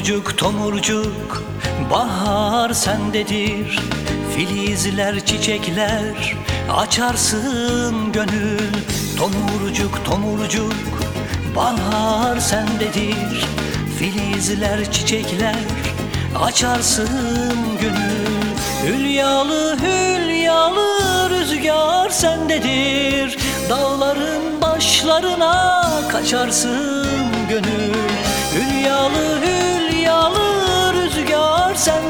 Tomurcuk tomurcuk bahar sendedir. Filizler çiçekler açarsın gönül. Tomurcuk tomurcuk bahar sendedir. Filizler çiçekler açarsın gönül. Hülyalı hülyalı rüzgar sendedir. Dağların başlarına kaçarsın gönül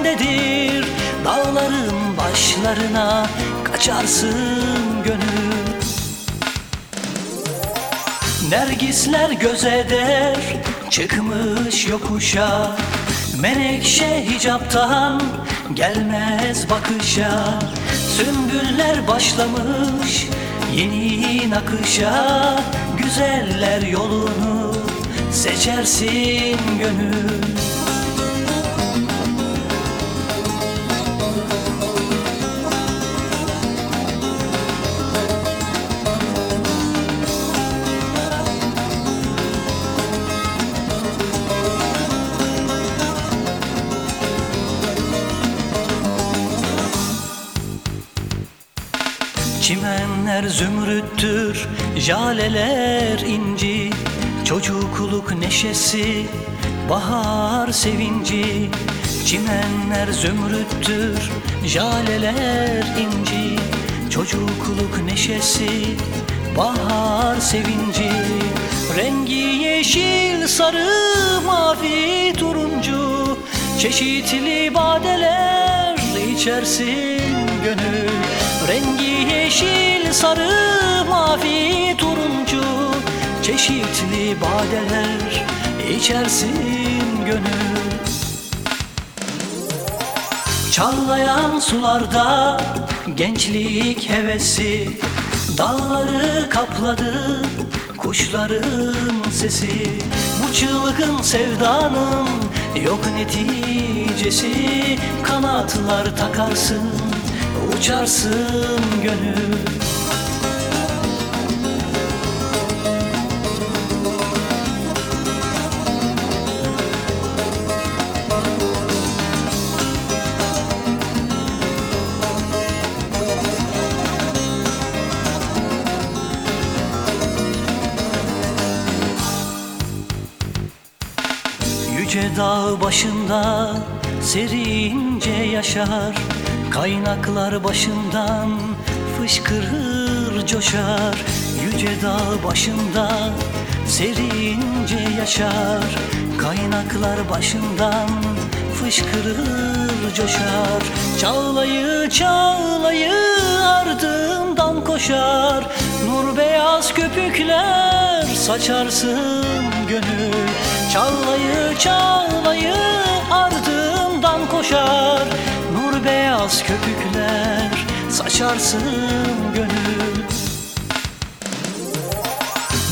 sendedir Dağların başlarına kaçarsın gönül. Nergisler göz eder çıkmış yokuşa. Menekşe hicaptan gelmez bakışa. Sümbüller başlamış yeni nakışa. Güzeller yolunu seçersin gönül Çimenler zümrüttür, jaleler inci Çocukluk neşesi, bahar sevinci. Çimenler zümrüttür, jaleler inci Çocukluk neşesi, bahar sevinci. Rengi yeşil, sarı, mavi, turuncu Çeşitli badeler içersin gönül Rengi yeşil, sarı, mavi, turuncu. Çeşitli badeler içersin gönül. Çağlayan sularda gençlik hevesi. Dağları kapladı kuşların sesi. Bu çılgın sevdanın yok neticesi. Kanatlar takarsın uçarsın gönül. Yüce dağ başında serince yaşar Kaynaklar başından fışkırır coşar. Yüce dağ başında serince yaşar. Kaynaklar başından fışkırır coşar. Çağlayı çağlayı ardından koşar. Nur beyaz köpükler saçarsın gönül. Çağlayı çağlayı ardından beyaz köpükler saçarsın gönül.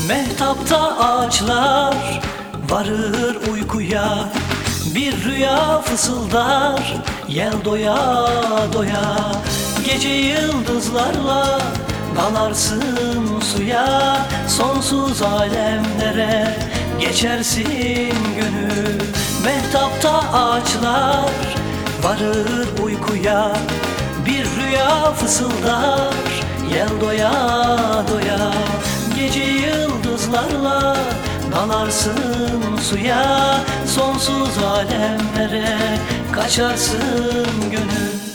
Mehtapta ağaçlar varır uykuya Bir rüya fısıldar yel doya doya. Gece yıldızlarla dalarsın suya Sonsuz alemlere geçersin gönül. Mehtapta ağaçlar varır uykuya. Bir rüya fısıldar yel doya doya. Gece yıldızlarla dalarsın suya. Sonsuz alemlere kaçarsın gönül